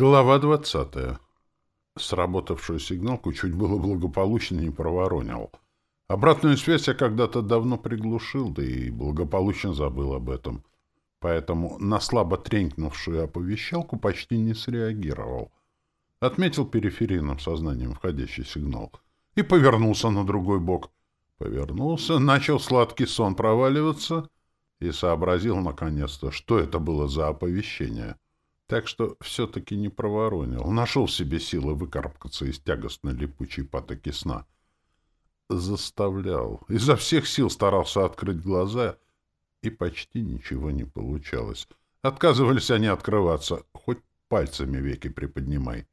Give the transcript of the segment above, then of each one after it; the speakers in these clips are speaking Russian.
Глава двадцатая. Сработавшую сигналку чуть было благополучно не проворонил. Обратную связь я когда-то давно приглушил, да и благополучно забыл об этом. Поэтому на слабо тренькнувшую оповещалку почти не среагировал. Отметил периферийным сознанием входящий сигнал и повернулся на другой бок. Повернулся, начал сладкий сон проваливаться и сообразил наконец-то, что это было за оповещение — так что все-таки не проворонил. Нашел в себе силы выкарабкаться из тягостной липучей потоки сна. Заставлял. Изо всех сил старался открыть глаза, и почти ничего не получалось. Отказывались они открываться, хоть пальцами веки приподнимай.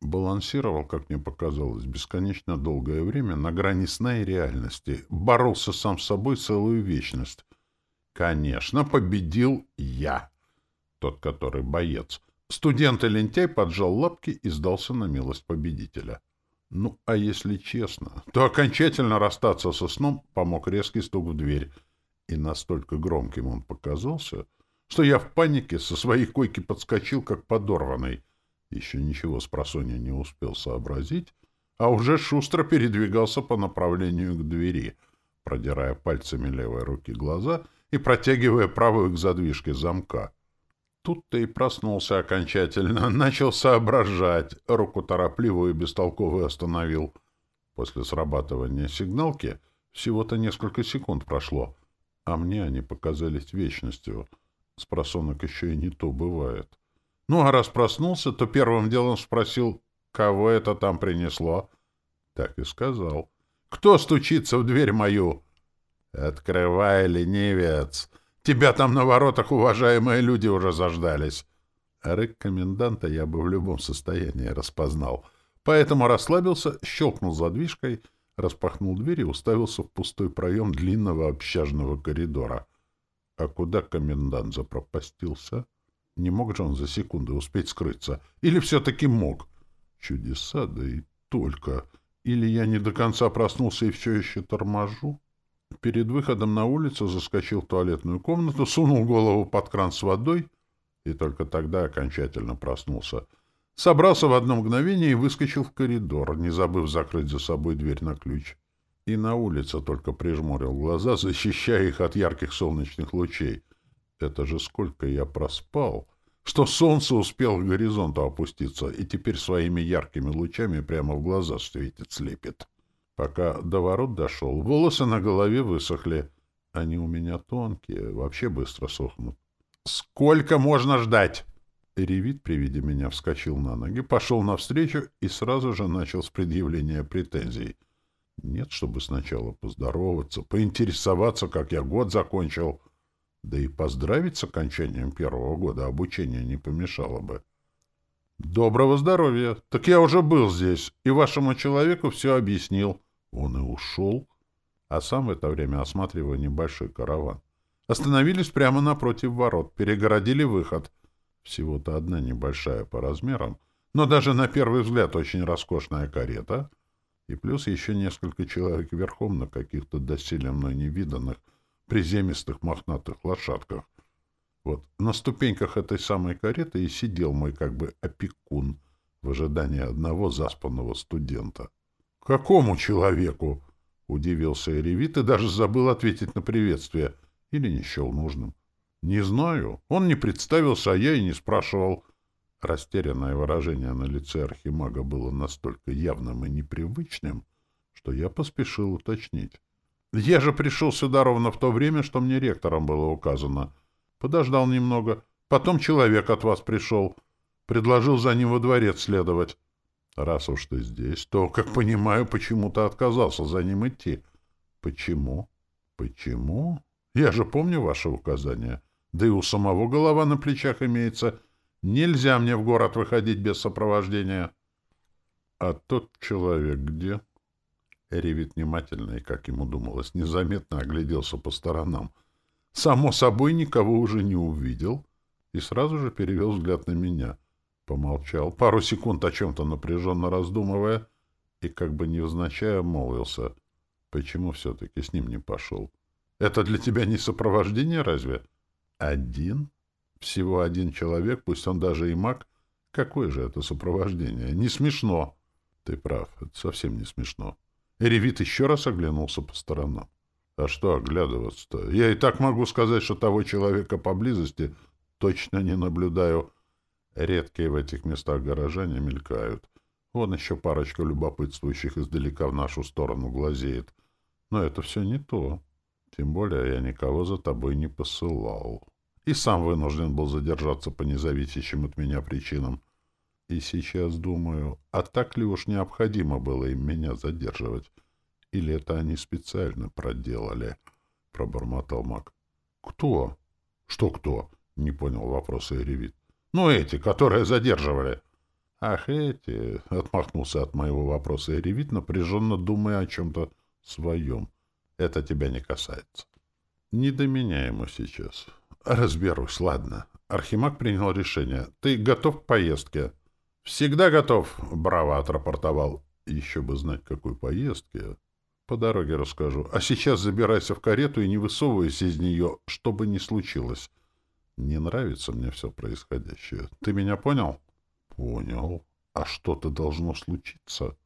Балансировал, как мне показалось, бесконечно долгое время на грани сна и реальности. Боролся сам с собой целую вечность. Конечно, победил я тот, который боец. Студент и лентяй поджал лапки и сдался на милость победителя. Ну, а если честно, то окончательно расстаться со сном помог резкий стук в дверь. И настолько громким он показался, что я в панике со своей койки подскочил, как подорванный. Еще ничего с просонья не успел сообразить, а уже шустро передвигался по направлению к двери, продирая пальцами левой руки глаза и протягивая правую к задвижке замка. Тут-то и проснулся окончательно, начал соображать, руку торопливую и бестолковую остановил. После срабатывания сигналки всего-то несколько секунд прошло, а мне они показались вечностью. С просонок еще и не то бывает. Ну, а раз проснулся, то первым делом спросил, кого это там принесло. Так и сказал. «Кто стучится в дверь мою?» «Открывай, ленивец!» Тебя там на воротах уважаемые люди уже заждались. Рык коменданта я бы в любом состоянии распознал. Поэтому расслабился, щелкнул задвижкой, распахнул дверь и уставился в пустой проем длинного общажного коридора. А куда комендант запропастился? Не мог же он за секунду успеть скрыться? Или все-таки мог? Чудеса, да и только. Или я не до конца проснулся и все еще торможу? Перед выходом на улицу заскочил в туалетную комнату, сунул голову под кран с водой и только тогда окончательно проснулся. Собрался в одно мгновение и выскочил в коридор, не забыв закрыть за собой дверь на ключ. И на улице только прижмурил глаза, защищая их от ярких солнечных лучей. Это же сколько я проспал, что солнце успел к горизонту опуститься и теперь своими яркими лучами прямо в глаза светит, слепит. Пока до ворот дошел, волосы на голове высохли. Они у меня тонкие, вообще быстро сохнут. «Сколько можно ждать?» Ревит при виде меня вскочил на ноги, пошел навстречу и сразу же начал с предъявления претензий. Нет, чтобы сначала поздороваться, поинтересоваться, как я год закончил. Да и поздравить с окончанием первого года обучения не помешало бы. «Доброго здоровья! Так я уже был здесь, и вашему человеку все объяснил». Он и ушел, а сам в это время осматривая небольшой караван. Остановились прямо напротив ворот, перегородили выход. Всего-то одна небольшая по размерам, но даже на первый взгляд очень роскошная карета, и плюс еще несколько человек верхом на каких-то доселе мной невиданных приземистых мохнатых лошадках. Вот на ступеньках этой самой кареты и сидел мой как бы опекун в ожидании одного заспанного студента. «Какому человеку?» — удивился Эревит и даже забыл ответить на приветствие. Или не счел нужным. «Не знаю. Он не представился, а я и не спрашивал». Растерянное выражение на лице архимага было настолько явным и непривычным, что я поспешил уточнить. «Я же пришел сюда ровно в то время, что мне ректором было указано. Подождал немного. Потом человек от вас пришел. Предложил за ним во дворец следовать. Раз уж ты здесь, то, как понимаю, почему-то отказался за ним идти. Почему? Почему? Я же помню ваши указания. Да и у самого голова на плечах имеется. Нельзя мне в город выходить без сопровождения. А тот человек где? Ревит внимательно и, как ему думалось, незаметно огляделся по сторонам. Само собой, никого уже не увидел и сразу же перевел взгляд на меня — Помолчал, пару секунд о чем-то напряженно раздумывая, и как бы невзначай молвился. Почему все-таки с ним не пошел? Это для тебя не сопровождение разве? Один? Всего один человек, пусть он даже и маг, Какое же это сопровождение? Не смешно. Ты прав, это совсем не смешно. Эревит еще раз оглянулся по сторонам. А что оглядываться-то? Я и так могу сказать, что того человека поблизости точно не наблюдаю. Редкие в этих местах горожане мелькают. Вон еще парочка любопытствующих издалека в нашу сторону глазеет. Но это все не то. Тем более я никого за тобой не посылал. И сам вынужден был задержаться по независящим от меня причинам. И сейчас думаю, а так ли уж необходимо было им меня задерживать? Или это они специально проделали? — пробормотал маг. — Кто? — Что кто? — не понял вопроса Эревит. — Ну, эти, которые задерживали. — Ах, эти! — отмахнулся от моего вопроса Эревит, напряженно думая о чем-то своем. — Это тебя не касается. — Не до меня ему сейчас. — Разберусь, ладно. Архимаг принял решение. — Ты готов к поездке? — «Всегда готов», — браво отрапортовал. «Еще бы знать, какой поездке. По дороге расскажу. А сейчас забирайся в карету и не высовывайся из нее, что бы ни случилось. Не нравится мне все происходящее. Ты меня понял?» «Понял. А что-то должно случиться?»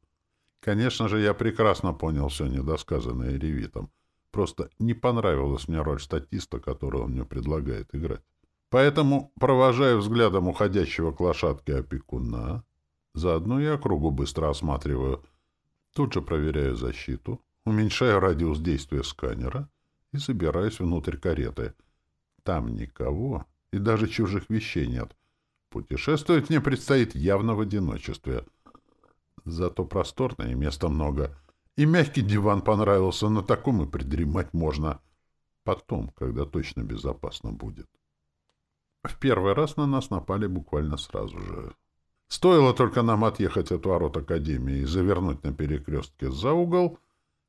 Конечно же, я прекрасно понял все недосказанное Ревитом. Просто не понравилась мне роль статиста, которую он мне предлагает играть. Поэтому провожаю взглядом уходящего к лошадке опекуна. Заодно и округу быстро осматриваю. Тут же проверяю защиту, уменьшаю радиус действия сканера и забираюсь внутрь кареты. Там никого, и даже чужих вещей нет. Путешествовать мне предстоит явно в одиночестве. Зато просторно и места много. И мягкий диван понравился, на таком и придремать можно. Потом, когда точно безопасно будет. В первый раз на нас напали буквально сразу же. Стоило только нам отъехать от ворот Академии и завернуть на перекрестке за угол,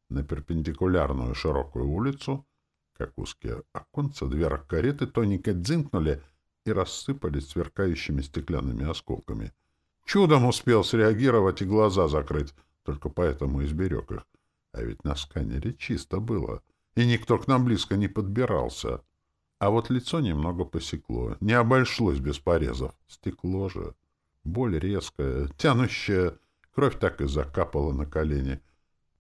на перпендикулярную широкую улицу, как узкие оконца дверок кареты тоненько дзинкнули и рассыпались сверкающими стеклянными осколками. Чудом успел среагировать и глаза закрыть, только поэтому и сберег их. А ведь на сканере чисто было, и никто к нам близко не подбирался. А вот лицо немного посекло. Не обошлось без порезов. Стекло же. Боль резкая, тянущая. Кровь так и закапала на колени.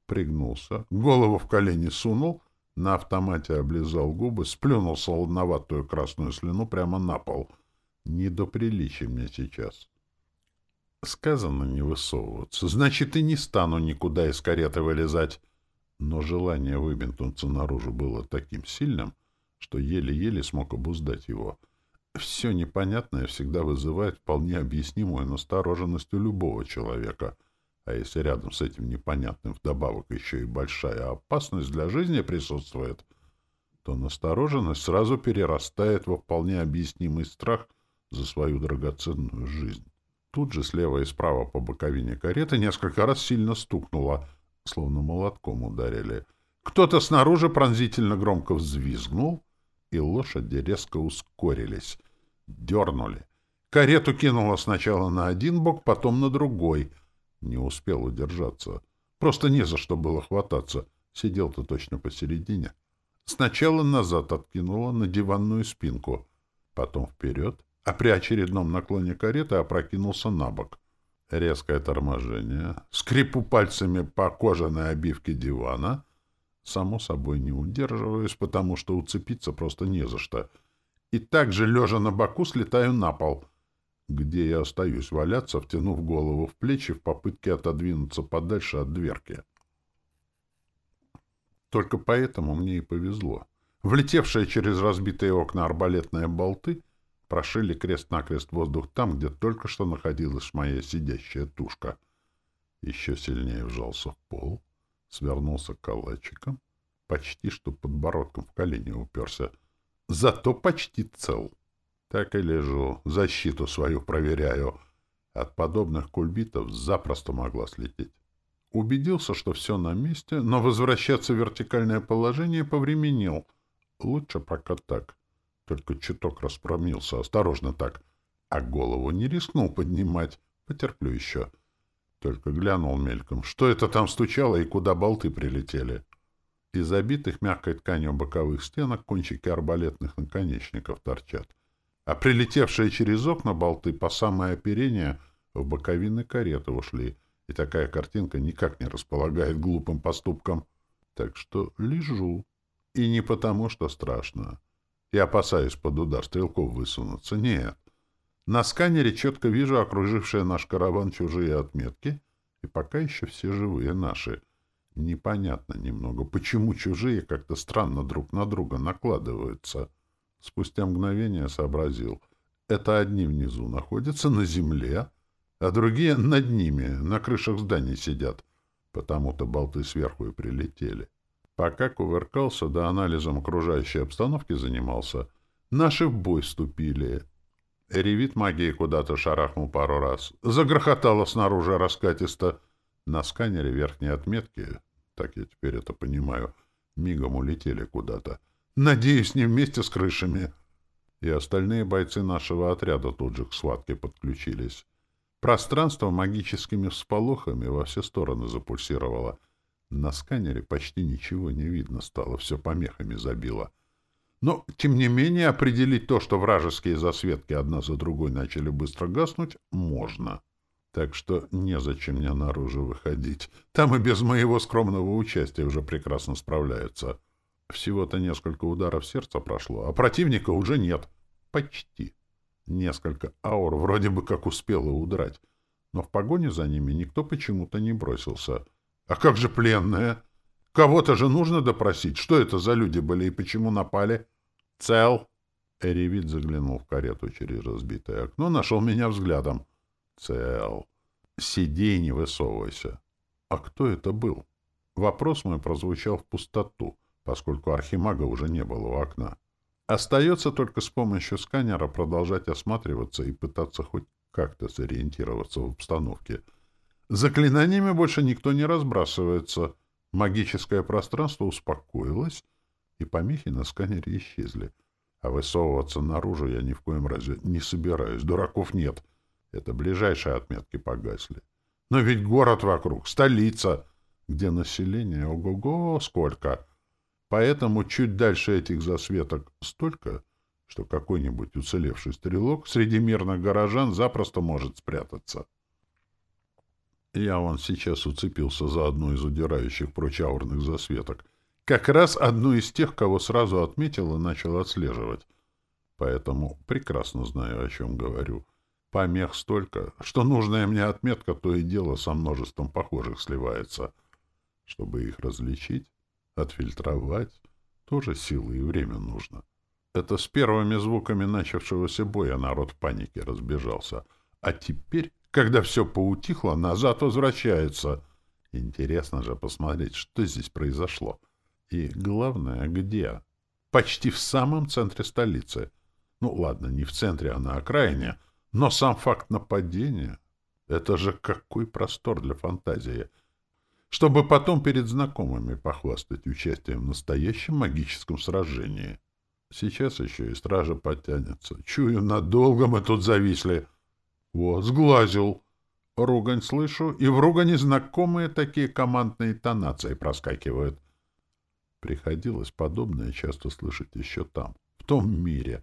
Пригнулся, голову в колени сунул, на автомате облизал губы, сплюнул солоноватую красную слюну прямо на пол. Не до приличия мне сейчас. Сказано не высовываться. Значит, и не стану никуда из кареты вылезать. Но желание выбинтнуться наружу было таким сильным, что еле-еле смог обуздать его. Все непонятное всегда вызывает вполне объяснимую настороженность у любого человека, а если рядом с этим непонятным вдобавок еще и большая опасность для жизни присутствует, то настороженность сразу перерастает во вполне объяснимый страх за свою драгоценную жизнь. Тут же слева и справа по боковине кареты несколько раз сильно стукнуло, словно молотком ударили. Кто-то снаружи пронзительно громко взвизгнул — и лошади резко ускорились. Дернули. Карету кинуло сначала на один бок, потом на другой. Не успел удержаться. Просто не за что было хвататься. Сидел-то точно посередине. Сначала назад откинуло на диванную спинку, потом вперед, а при очередном наклоне кареты опрокинулся на бок. Резкое торможение, скрипу пальцами по кожаной обивке дивана — Само собой не удерживаюсь, потому что уцепиться просто не за что. И также, лежа на боку, слетаю на пол, где я остаюсь валяться, втянув голову в плечи в попытке отодвинуться подальше от дверки. Только поэтому мне и повезло. Влетевшие через разбитые окна арбалетные болты прошили крест-накрест воздух там, где только что находилась моя сидящая тушка. Еще сильнее вжался в пол — свернулся калачиком, почти что подбородком в колени уперся. Зато почти цел. Так и лежу, защиту свою проверяю. От подобных кульбитов запросто могла слететь. Убедился, что все на месте, но возвращаться в вертикальное положение повременил. Лучше пока так. Только чуток распромился, осторожно так. А голову не рискнул поднимать. Потерплю еще. — только глянул мельком. Что это там стучало и куда болты прилетели? Из забитых мягкой тканью боковых стенок кончики арбалетных наконечников торчат. А прилетевшие через окна болты по самое оперение в боковины кареты ушли, и такая картинка никак не располагает глупым поступкам. Так что лежу. И не потому, что страшно. Я опасаюсь под удар стрелков высунуться. Нет. На сканере четко вижу окружившие наш караван чужие отметки, и пока еще все живые наши. Непонятно немного, почему чужие как-то странно друг на друга накладываются. Спустя мгновение сообразил. Это одни внизу находятся на земле, а другие над ними, на крышах зданий сидят. Потому-то болты сверху и прилетели. Пока кувыркался, да анализом окружающей обстановки занимался, наши в бой вступили. Ревит магии куда-то шарахнул пару раз. Загрохотало снаружи раскатисто. На сканере верхние отметки, так я теперь это понимаю, мигом улетели куда-то. Надеюсь, не вместе с крышами. И остальные бойцы нашего отряда тут же к схватке подключились. Пространство магическими всполохами во все стороны запульсировало. На сканере почти ничего не видно стало, все помехами забило. Но, тем не менее, определить то, что вражеские засветки одна за другой начали быстро гаснуть, можно. Так что незачем мне наружу выходить. Там и без моего скромного участия уже прекрасно справляются. Всего-то несколько ударов сердца прошло, а противника уже нет. Почти. Несколько аур вроде бы как успело удрать, но в погоне за ними никто почему-то не бросился. А как же пленные? Кого-то же нужно допросить. Что это за люди были и почему напали? Цел. Эревит заглянул в карету через разбитое окно, нашел меня взглядом. Цел. Сиди и не высовывайся. А кто это был? Вопрос мой прозвучал в пустоту, поскольку архимага уже не было у окна. Остается только с помощью сканера продолжать осматриваться и пытаться хоть как-то сориентироваться в обстановке. Заклинаниями больше никто не разбрасывается. Магическое пространство успокоилось, и помехи на сканере исчезли. А высовываться наружу я ни в коем разе не собираюсь. Дураков нет. Это ближайшие отметки погасли. Но ведь город вокруг, столица, где население, ого-го, сколько! Поэтому чуть дальше этих засветок столько, что какой-нибудь уцелевший стрелок среди мирных горожан запросто может спрятаться. Я вон сейчас уцепился за одну из удирающих прочь аурных засветок. Как раз одну из тех, кого сразу отметил и начал отслеживать. Поэтому прекрасно знаю, о чем говорю. Помех столько, что нужная мне отметка то и дело со множеством похожих сливается. Чтобы их различить, Отфильтровать тоже силы и время нужно. Это с первыми звуками начавшегося боя народ в панике разбежался. А теперь, когда все поутихло, назад возвращается. Интересно же посмотреть, что здесь произошло. И главное, где? Почти в самом центре столицы. Ну, ладно, не в центре, а на окраине. Но сам факт нападения — это же какой простор для фантазии — чтобы потом перед знакомыми похвастать участием в настоящем магическом сражении. Сейчас еще и стража подтянется. Чую, надолго мы тут зависли. Вот, сглазил. Ругань слышу, и в ругани знакомые такие командные тонации проскакивают. Приходилось подобное часто слышать еще там, в том мире,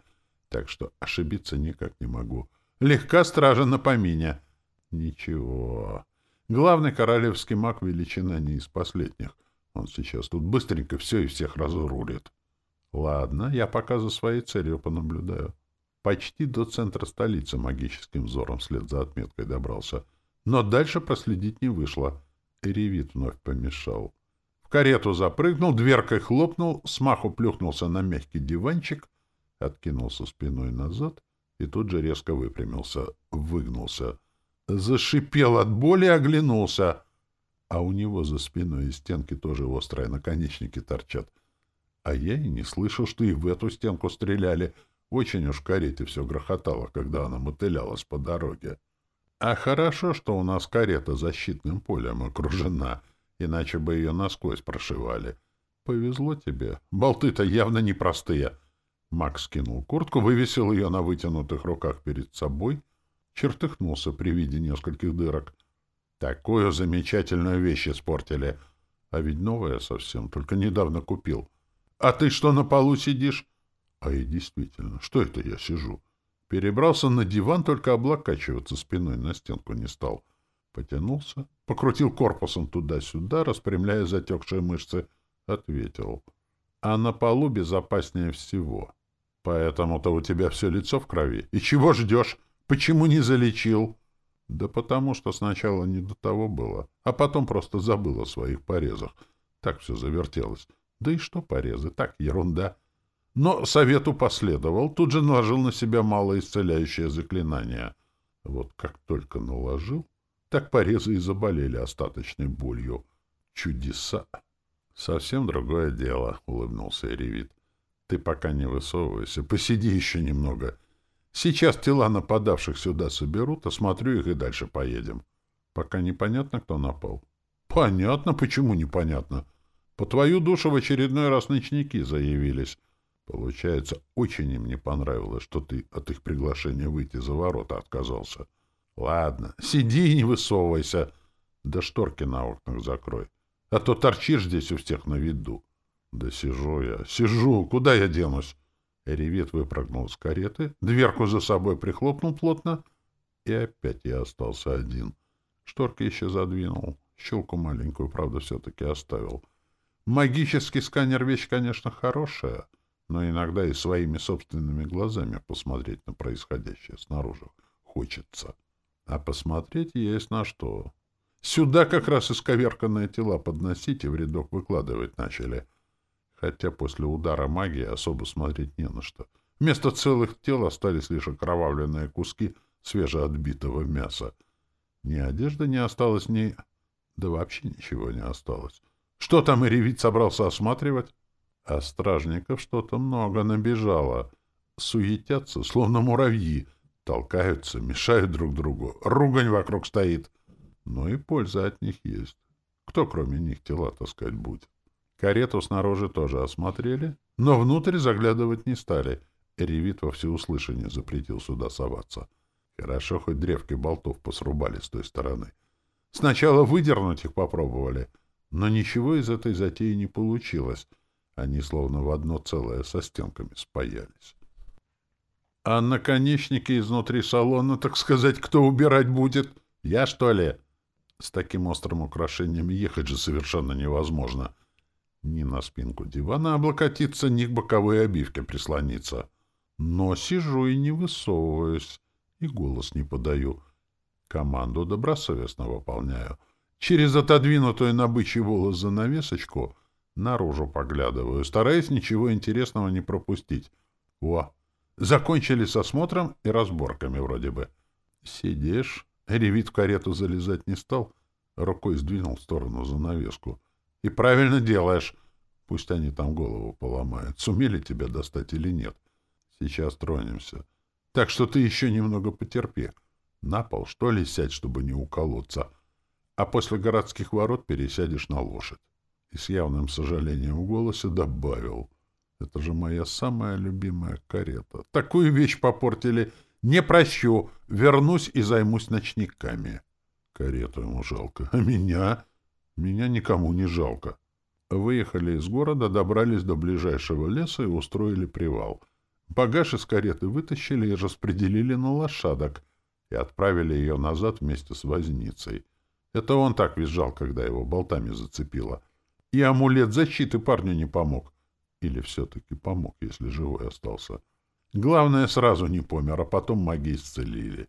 так что ошибиться никак не могу. Легка стража на помине. Ничего, Главный королевский маг величина не из последних. Он сейчас тут быстренько все и всех разрулит. Ладно, я пока за своей целью понаблюдаю. Почти до центра столицы магическим взором вслед за отметкой добрался. Но дальше проследить не вышло. Эревит вновь помешал. В карету запрыгнул, дверкой хлопнул, смаху плюхнулся на мягкий диванчик, откинулся спиной назад и тут же резко выпрямился, выгнулся — зашипел от боли и оглянулся. А у него за спиной из стенки тоже острые наконечники торчат. А я и не слышал, что и в эту стенку стреляли. Очень уж карете все грохотало, когда она мотылялась по дороге. А хорошо, что у нас карета защитным полем окружена, иначе бы ее насквозь прошивали. Повезло тебе. Болты-то явно непростые. Макс кинул куртку, вывесил ее на вытянутых руках перед собой чертыхнулся при виде нескольких дырок. Такую замечательную вещь испортили. А ведь новая совсем, только недавно купил. А ты что на полу сидишь? А и действительно, что это я сижу? Перебрался на диван, только облокачиваться спиной на стенку не стал. Потянулся, покрутил корпусом туда-сюда, распрямляя затекшие мышцы, ответил. А на полу безопаснее всего. Поэтому-то у тебя все лицо в крови. И чего ждешь? Почему не залечил? Да потому что сначала не до того было, а потом просто забыл о своих порезах. Так все завертелось. Да и что порезы? Так, ерунда. Но совету последовал, тут же наложил на себя малоисцеляющее заклинание. Вот как только наложил, так порезы и заболели остаточной болью. Чудеса! Совсем другое дело, — улыбнулся Эревит. Ты пока не высовывайся, посиди еще немного. Сейчас тела нападавших сюда соберут, осмотрю их и дальше поедем. Пока непонятно, кто напал. Понятно, почему непонятно. По твою душу в очередной раз ночники заявились. Получается, очень им не понравилось, что ты от их приглашения выйти за ворота отказался. Ладно, сиди и не высовывайся. Да шторки на окнах закрой. А то торчишь здесь у всех на виду. Да сижу я, сижу. Куда я денусь? Ревет выпрыгнул из кареты, дверку за собой прихлопнул плотно, и опять я остался один. Шторки еще задвинул. Щелку маленькую, правда, все-таки оставил. Магический сканер — вещь, конечно, хорошая, но иногда и своими собственными глазами посмотреть на происходящее снаружи хочется. А посмотреть есть на что. Сюда как раз исковерканные тела подносить и в рядок выкладывать начали. Хотя после удара магии особо смотреть не на что. Вместо целых тел остались лишь окровавленные куски свежеотбитого мяса. Ни одежды не осталось, ни... Да вообще ничего не осталось. Что там и ревить собрался осматривать? А стражников что-то много набежало. Суетятся, словно муравьи. Толкаются, мешают друг другу. Ругань вокруг стоит. Но и польза от них есть. Кто кроме них тела таскать будет? Карету снаружи тоже осмотрели, но внутрь заглядывать не стали. Ревит во всеуслышание запретил сюда соваться. Хорошо, хоть древки болтов посрубали с той стороны. Сначала выдернуть их попробовали, но ничего из этой затеи не получилось. Они словно в одно целое со стенками спаялись. А наконечники изнутри салона, так сказать, кто убирать будет? Я, что ли? С таким острым украшением ехать же совершенно невозможно. Ни на спинку дивана облокотиться, ни к боковой обивке прислониться. Но сижу и не высовываюсь, и голос не подаю. Команду добросовестно выполняю. Через отодвинутую на бычий волос занавесочку наружу поглядываю, стараясь ничего интересного не пропустить. О, закончили с осмотром и разборками вроде бы. Сидишь, ревит в карету залезать не стал, рукой сдвинул в сторону занавеску. И правильно делаешь. Пусть они там голову поломают, сумели тебя достать или нет. Сейчас тронемся. Так что ты еще немного потерпи. На пол, что ли, сядь, чтобы не уколоться. А после городских ворот пересядешь на лошадь. И с явным сожалением в голосе добавил. Это же моя самая любимая карета. Такую вещь попортили. Не прощу. Вернусь и займусь ночниками. Карету ему жалко. А меня? Меня никому не жалко. Выехали из города, добрались до ближайшего леса и устроили привал. Багаж из кареты вытащили и распределили на лошадок и отправили ее назад вместе с возницей. Это он так визжал, когда его болтами зацепило. И амулет защиты парню не помог. Или все-таки помог, если живой остался. Главное, сразу не помер, а потом маги исцелили.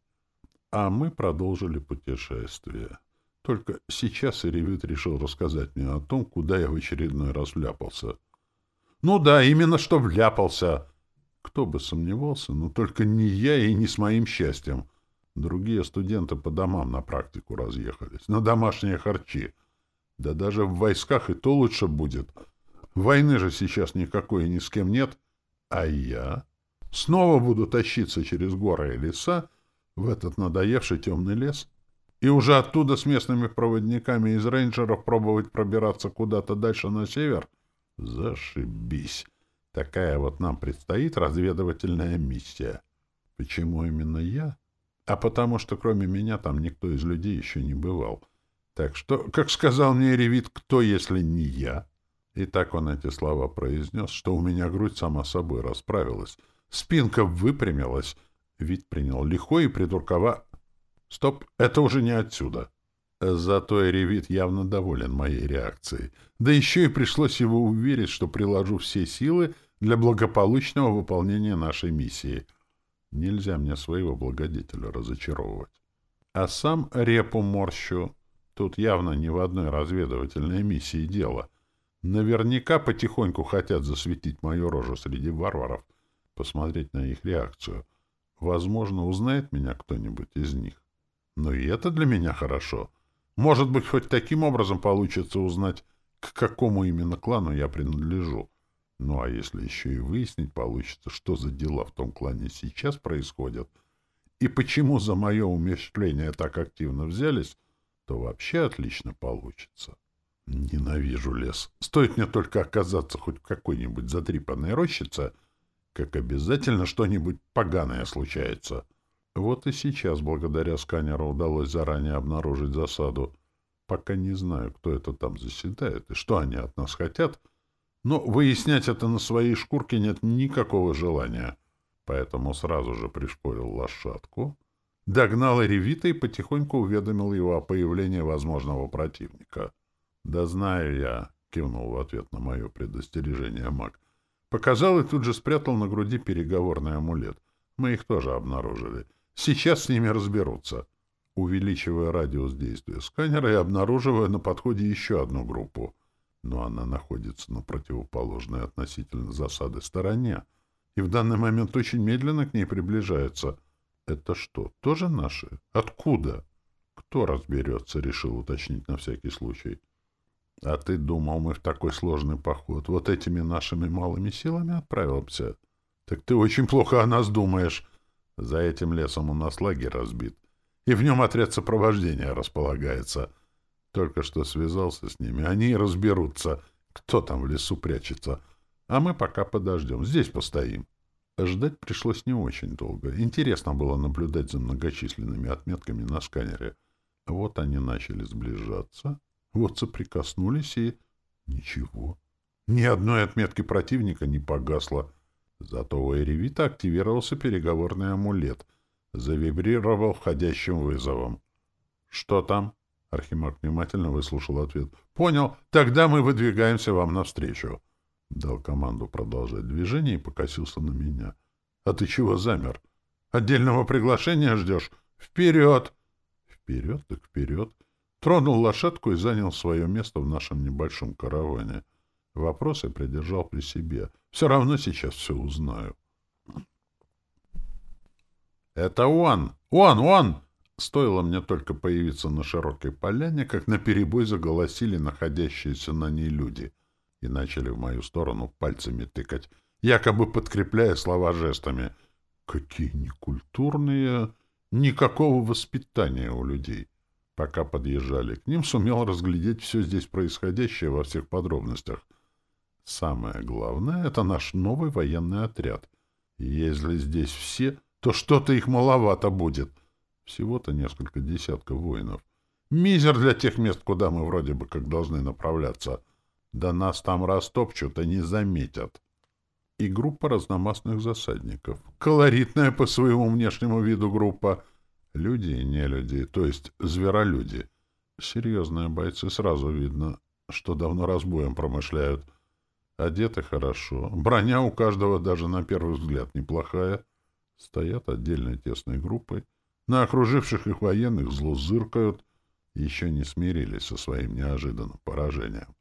А мы продолжили путешествие. Только сейчас Иревит решил рассказать мне о том, куда я в очередной раз вляпался. Ну да, именно что вляпался. Кто бы сомневался, но только не я и не с моим счастьем. Другие студенты по домам на практику разъехались, на домашние харчи. Да даже в войсках и то лучше будет. Войны же сейчас никакой и ни с кем нет. А я снова буду тащиться через горы и леса в этот надоевший темный лес и уже оттуда с местными проводниками из рейнджеров пробовать пробираться куда-то дальше на север? Зашибись! Такая вот нам предстоит разведывательная миссия. Почему именно я? А потому что кроме меня там никто из людей еще не бывал. Так что, как сказал мне Ревит, кто, если не я? И так он эти слова произнес, что у меня грудь сама собой расправилась, спинка выпрямилась, Вид принял лихой и придуркова... Стоп, это уже не отсюда. Зато Эревит явно доволен моей реакцией. Да еще и пришлось его уверить, что приложу все силы для благополучного выполнения нашей миссии. Нельзя мне своего благодетеля разочаровывать. А сам репу морщу. Тут явно не в одной разведывательной миссии дело. Наверняка потихоньку хотят засветить мою рожу среди варваров, посмотреть на их реакцию. Возможно, узнает меня кто-нибудь из них. Но и это для меня хорошо. Может быть, хоть таким образом получится узнать, к какому именно клану я принадлежу. Ну, а если еще и выяснить получится, что за дела в том клане сейчас происходят, и почему за мое умерщвление так активно взялись, то вообще отлично получится. Ненавижу лес. Стоит мне только оказаться хоть в какой-нибудь затрипанной рощице, как обязательно что-нибудь поганое случается. Вот и сейчас, благодаря сканеру, удалось заранее обнаружить засаду. Пока не знаю, кто это там заседает и что они от нас хотят, но выяснять это на своей шкурке нет никакого желания. Поэтому сразу же пришпорил лошадку, догнал Эревита и потихоньку уведомил его о появлении возможного противника. «Да знаю я», — кивнул в ответ на мое предостережение маг. Показал и тут же спрятал на груди переговорный амулет. Мы их тоже обнаружили. Сейчас с ними разберутся. Увеличивая радиус действия сканера и обнаруживая на подходе еще одну группу. Но она находится на противоположной относительно засады стороне и в данный момент очень медленно к ней приближается. Это что, тоже наши? Откуда? Кто разберется, решил уточнить на всякий случай. А ты думал, мы в такой сложный поход вот этими нашими малыми силами отправимся? Так ты очень плохо о нас думаешь. За этим лесом у нас лагерь разбит, и в нем отряд сопровождения располагается. Только что связался с ними, они разберутся, кто там в лесу прячется. А мы пока подождем, здесь постоим. Ждать пришлось не очень долго. Интересно было наблюдать за многочисленными отметками на сканере. Вот они начали сближаться, вот соприкоснулись и... Ничего. Ни одной отметки противника не погасло. Зато у Эревита активировался переговорный амулет. Завибрировал входящим вызовом. «Что там?» Архимаг внимательно выслушал ответ. «Понял. Тогда мы выдвигаемся вам навстречу». Дал команду продолжать движение и покосился на меня. «А ты чего замер? Отдельного приглашения ждешь? Вперед!» «Вперед так вперед!» Тронул лошадку и занял свое место в нашем небольшом караване. Вопросы придержал при себе. Все равно сейчас все узнаю. «Это он! Он! Он!» Стоило мне только появиться на широкой поляне, как наперебой заголосили находящиеся на ней люди и начали в мою сторону пальцами тыкать, якобы подкрепляя слова жестами. Какие некультурные! Никакого воспитания у людей. Пока подъезжали к ним, сумел разглядеть все здесь происходящее во всех подробностях — Самое главное — это наш новый военный отряд. Если здесь все, то что-то их маловато будет. Всего-то несколько десятков воинов. Мизер для тех мест, куда мы вроде бы как должны направляться. Да нас там растопчут и не заметят. И группа разномастных засадников. Колоритная по своему внешнему виду группа. Люди и нелюди, то есть зверолюди. Серьезные бойцы сразу видно, что давно разбоем промышляют — Одеты хорошо. Броня у каждого даже на первый взгляд неплохая. Стоят отдельной тесной группой. На окруживших их военных зло зыркают. Еще не смирились со своим неожиданным поражением.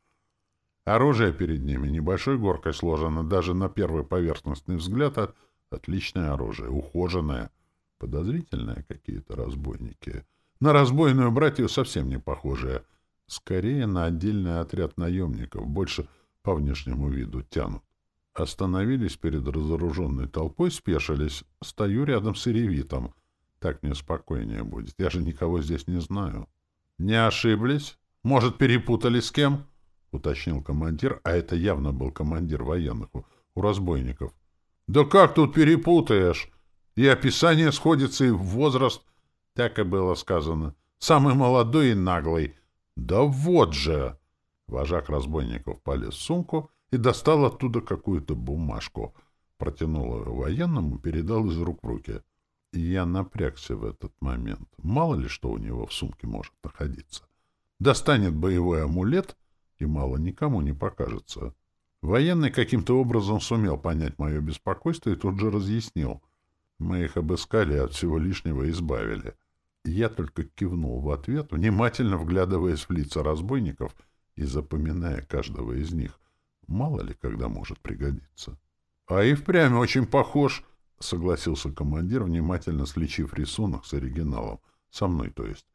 Оружие перед ними небольшой горкой сложено, даже на первый поверхностный взгляд от отличное оружие, ухоженное. Подозрительные какие-то разбойники. На разбойную братью совсем не похожие. Скорее на отдельный отряд наемников, больше по внешнему виду тянут. Остановились перед разоруженной толпой, спешились. Стою рядом с Иревитом. Так мне спокойнее будет. Я же никого здесь не знаю. Не ошиблись? Может, перепутали с кем? Уточнил командир, а это явно был командир военных у, разбойников. Да как тут перепутаешь? И описание сходится, и возраст. Так и было сказано. Самый молодой и наглый. Да вот же! Вожак разбойников полез в сумку и достал оттуда какую-то бумажку. Протянул ее военному, передал из рук в руки. Я напрягся в этот момент. Мало ли что у него в сумке может находиться. Достанет боевой амулет, и мало никому не покажется. Военный каким-то образом сумел понять мое беспокойство и тут же разъяснил. Мы их обыскали и от всего лишнего избавили. Я только кивнул в ответ, внимательно вглядываясь в лица разбойников и запоминая каждого из них. Мало ли, когда может пригодиться. — А и впрямь очень похож, — согласился командир, внимательно сличив рисунок с оригиналом. Со мной, то есть.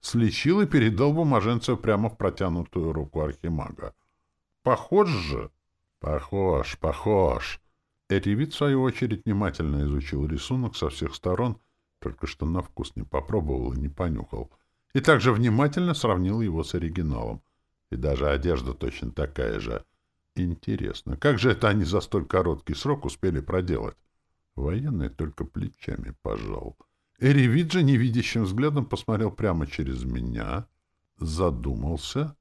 Слечил и передал бумаженцев прямо в протянутую руку архимага. — Похож же? — Похож, похож. Эревит, в свою очередь, внимательно изучил рисунок со всех сторон — только что на вкус не попробовал и не понюхал. И также внимательно сравнил его с оригиналом. И даже одежда точно такая же. Интересно, как же это они за столь короткий срок успели проделать? Военный только плечами пожал. Эревиджа невидящим взглядом посмотрел прямо через меня, задумался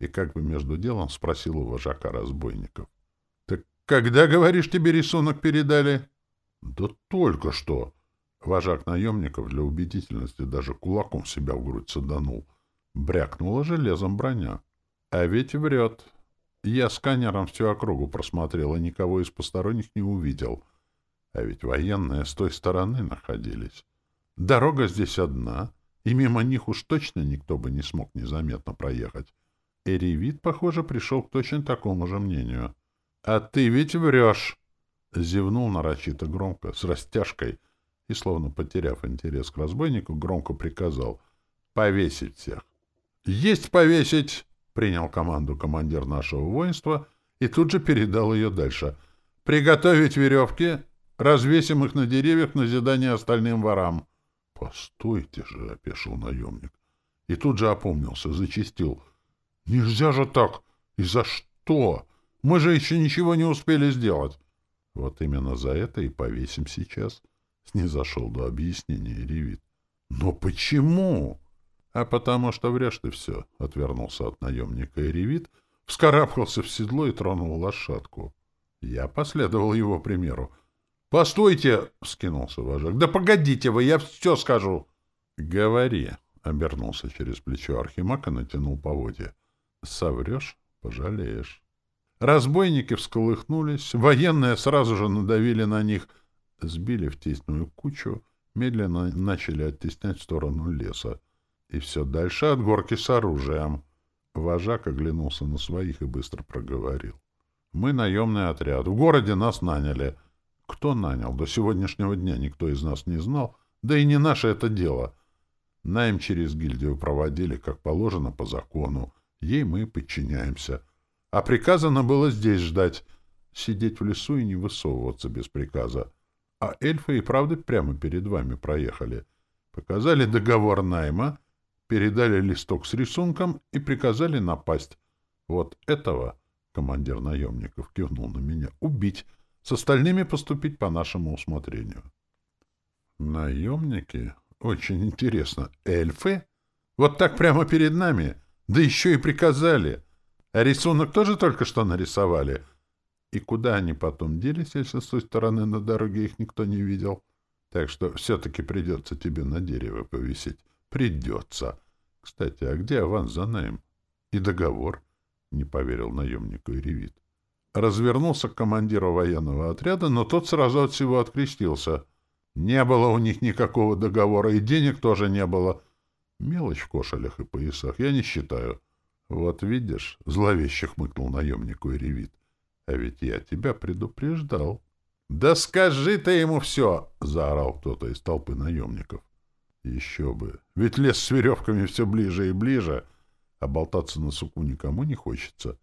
и как бы между делом спросил у вожака разбойников. — Так когда, говоришь, тебе рисунок передали? — Да только что. Вожак наемников для убедительности даже кулаком себя в грудь саданул. Брякнула железом броня. А ведь врет. Я сканером всю округу просмотрел, и никого из посторонних не увидел. А ведь военные с той стороны находились. Дорога здесь одна, и мимо них уж точно никто бы не смог незаметно проехать. Эревит, похоже, пришел к точно такому же мнению. — А ты ведь врешь! — зевнул нарочито громко, с растяжкой — и, словно потеряв интерес к разбойнику, громко приказал «Повесить всех!» «Есть повесить!» — принял команду командир нашего воинства и тут же передал ее дальше. «Приготовить веревки, развесим их на деревьях в назидание остальным ворам». «Постойте же!» — опешил наемник. И тут же опомнился, зачистил. «Нельзя же так! И за что? Мы же еще ничего не успели сделать!» «Вот именно за это и повесим сейчас». Снизошел до объяснения ревит. «Но почему?» «А потому что врешь ты все», — отвернулся от наемника и ревит, вскарабкался в седло и тронул лошадку. Я последовал его примеру. «Постойте!» — вскинулся вожак. «Да погодите вы, я все скажу!» «Говори!» — обернулся через плечо Архимаг и натянул поводья. «Соврешь — пожалеешь». Разбойники всколыхнулись, военные сразу же надавили на них — сбили в тесную кучу, медленно начали оттеснять в сторону леса. И все дальше от горки с оружием. Вожак оглянулся на своих и быстро проговорил. «Мы наемный отряд. В городе нас наняли. Кто нанял? До сегодняшнего дня никто из нас не знал. Да и не наше это дело. Найм через гильдию проводили, как положено, по закону. Ей мы подчиняемся. А приказано было здесь ждать. Сидеть в лесу и не высовываться без приказа. А эльфы и правда прямо перед вами проехали. Показали договор найма, передали листок с рисунком и приказали напасть. Вот этого, командир наемников кивнул на меня, убить, с остальными поступить по нашему усмотрению. Наемники? Очень интересно. Эльфы? Вот так прямо перед нами? Да еще и приказали. А рисунок тоже только что нарисовали — и куда они потом делись, если с той стороны на дороге их никто не видел? Так что все-таки придется тебе на дерево повисеть. Придется. Кстати, а где аванс за найм? И договор? Не поверил наемнику и ревит. Развернулся к командиру военного отряда, но тот сразу от всего открестился. Не было у них никакого договора, и денег тоже не было. Мелочь в кошелях и поясах я не считаю. Вот видишь, зловеще хмыкнул наемнику и ревит. А ведь я тебя предупреждал. — Да скажи ты ему все! — заорал кто-то из толпы наемников. — Еще бы! Ведь лес с веревками все ближе и ближе, а болтаться на суку никому не хочется.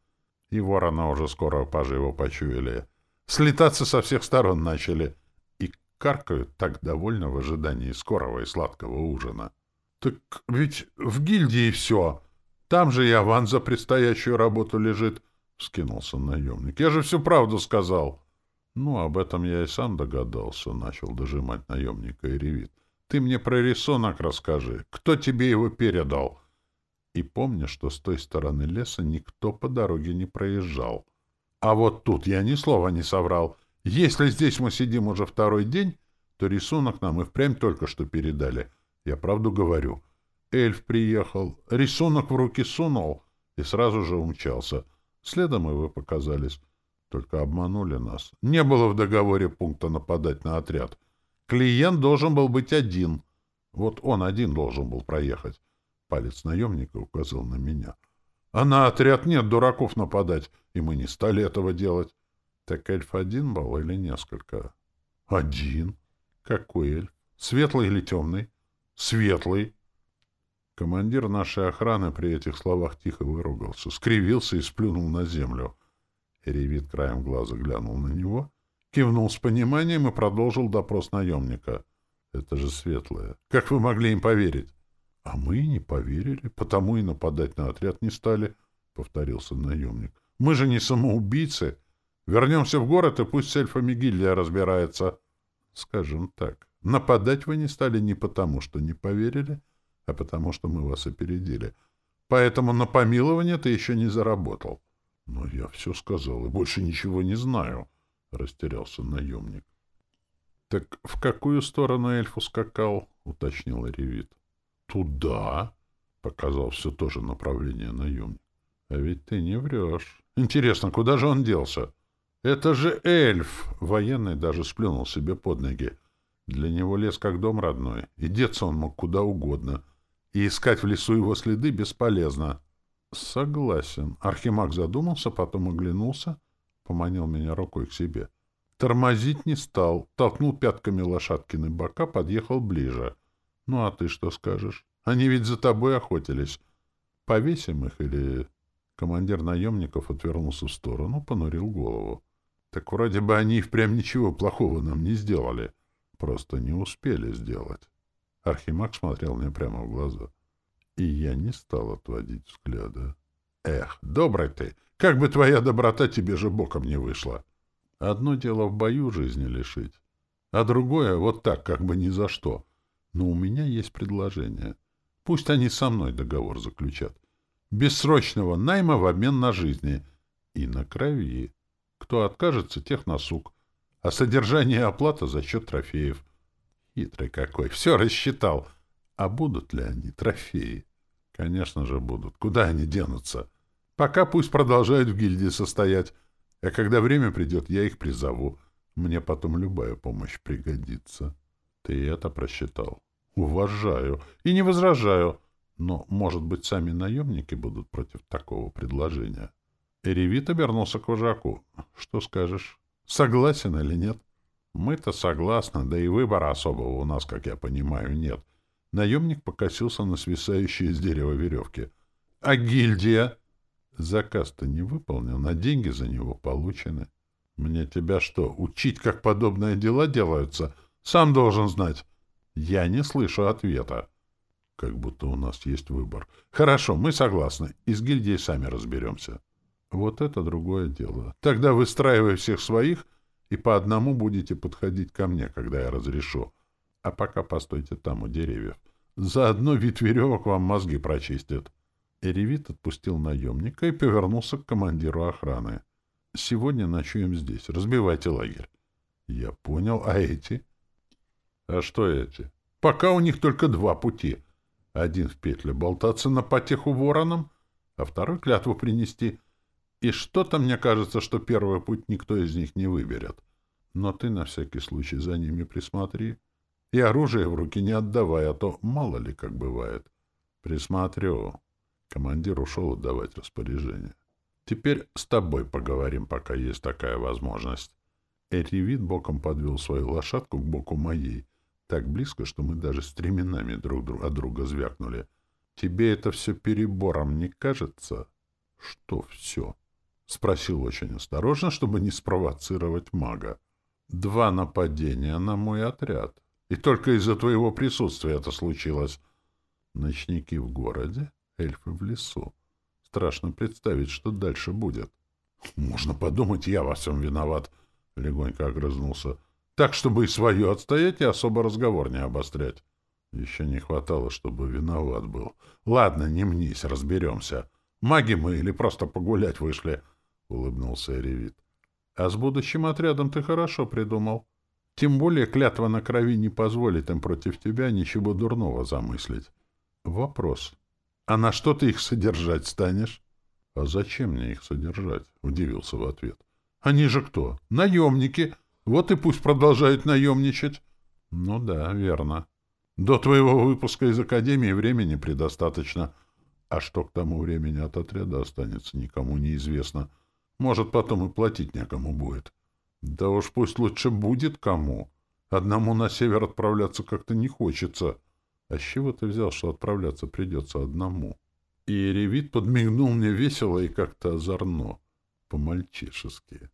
И ворона уже скоро поживо почуяли. Слетаться со всех сторон начали. И каркают так довольно в ожидании скорого и сладкого ужина. — Так ведь в гильдии все. Там же и аван за предстоящую работу лежит. —— скинулся наемник. — Я же всю правду сказал. — Ну, об этом я и сам догадался, — начал дожимать наемника и ревит. — Ты мне про рисунок расскажи. Кто тебе его передал? И помни, что с той стороны леса никто по дороге не проезжал. А вот тут я ни слова не соврал. Если здесь мы сидим уже второй день, то рисунок нам и впрямь только что передали. Я правду говорю. Эльф приехал, рисунок в руки сунул и сразу же умчался. Следом и вы показались. Только обманули нас. Не было в договоре пункта нападать на отряд. Клиент должен был быть один. Вот он один должен был проехать. Палец наемника указал на меня. А на отряд нет дураков нападать, и мы не стали этого делать. Так эльф один был или несколько? Один. Какой эльф? Светлый или темный? Светлый. Командир нашей охраны при этих словах тихо выругался, скривился и сплюнул на землю. Ревит краем глаза глянул на него, кивнул с пониманием и продолжил допрос наемника. «Это же светлое. Как вы могли им поверить?» «А мы не поверили, потому и нападать на отряд не стали», — повторился наемник. «Мы же не самоубийцы. Вернемся в город, и пусть с эльфами гильдия разбирается». «Скажем так, нападать вы не стали не потому, что не поверили, а потому, что мы вас опередили. Поэтому на помилование ты еще не заработал». «Но я все сказал и больше ничего не знаю», — растерялся наемник. «Так в какую сторону эльф ускакал?» — уточнил Ревит. «Туда?» — показал все то же направление наемник. «А ведь ты не врешь. Интересно, куда же он делся?» «Это же эльф!» — военный даже сплюнул себе под ноги. Для него лес как дом родной, и деться он мог куда угодно, и искать в лесу его следы бесполезно. «Согласен». Архимаг задумался, потом оглянулся, поманил меня рукой к себе. Тормозить не стал, толкнул пятками лошадкины бока, подъехал ближе. «Ну, а ты что скажешь? Они ведь за тобой охотились. Повесим их или...» Командир наемников отвернулся в сторону, понурил голову. «Так вроде бы они и впрямь ничего плохого нам не сделали. Просто не успели сделать». Архимаг смотрел мне прямо в глаза. И я не стал отводить взгляда. «Эх, добрый ты! Как бы твоя доброта тебе же боком не вышла!» Одно дело в бою жизни лишить, а другое вот так, как бы ни за что. Но у меня есть предложение. Пусть они со мной договор заключат. Бессрочного найма в обмен на жизни. И на крови. Кто откажется, тех на сук. А содержание и оплата за счет трофеев. Хитрый какой. Все рассчитал. А будут ли они трофеи? Конечно же будут. Куда они денутся? Пока пусть продолжают в гильдии состоять. А когда время придет, я их призову. Мне потом любая помощь пригодится. Ты это просчитал. Уважаю. И не возражаю. Но, может быть, сами наемники будут против такого предложения. Эревит обернулся к вожаку. Что скажешь? Согласен или нет? Мы-то согласны, да и выбора особого у нас, как я понимаю, нет. Наемник покосился на свисающие из дерева веревки. А гильдия? Заказ-то не выполнен, а деньги за него получены. Мне тебя что, учить, как подобные дела делаются? Сам должен знать. Я не слышу ответа. Как будто у нас есть выбор. Хорошо, мы согласны. И с гильдией сами разберемся. Вот это другое дело. Тогда выстраивай всех своих, и по одному будете подходить ко мне, когда я разрешу. А пока постойте там, у деревьев. Заодно вид веревок вам мозги прочистит. Эревит отпустил наемника и повернулся к командиру охраны. — Сегодня ночуем здесь. Разбивайте лагерь. — Я понял. А эти? — А что эти? Пока у них только два пути. Один в петле болтаться на потеху воронам, а второй клятву принести. И что-то мне кажется, что первый путь никто из них не выберет. Но ты на всякий случай за ними присмотри. — и оружие в руки не отдавай, а то мало ли как бывает. Присмотрю. Командир ушел отдавать распоряжение. Теперь с тобой поговорим, пока есть такая возможность. Эревит боком подвел свою лошадку к боку моей, так близко, что мы даже стременами друг друга от друга звякнули. Тебе это все перебором не кажется? Что все? Спросил очень осторожно, чтобы не спровоцировать мага. Два нападения на мой отряд. И только из-за твоего присутствия это случилось. Ночники в городе, эльфы в лесу. Страшно представить, что дальше будет. Можно подумать, я во всем виноват, — легонько огрызнулся. Так, чтобы и свое отстоять, и особо разговор не обострять. Еще не хватало, чтобы виноват был. Ладно, не мнись, разберемся. Маги мы или просто погулять вышли, — улыбнулся Эревит. А с будущим отрядом ты хорошо придумал. Тем более клятва на крови не позволит им против тебя ничего дурного замыслить. Вопрос. А на что ты их содержать станешь? — А зачем мне их содержать? — удивился в ответ. — Они же кто? Наемники. Вот и пусть продолжают наемничать. — Ну да, верно. До твоего выпуска из Академии времени предостаточно. А что к тому времени от отряда останется, никому неизвестно. Может, потом и платить некому будет. Да уж пусть лучше будет кому. Одному на север отправляться как-то не хочется. А с чего ты взял, что отправляться придется одному? И Ревит подмигнул мне весело и как-то озорно, по-мальчишески.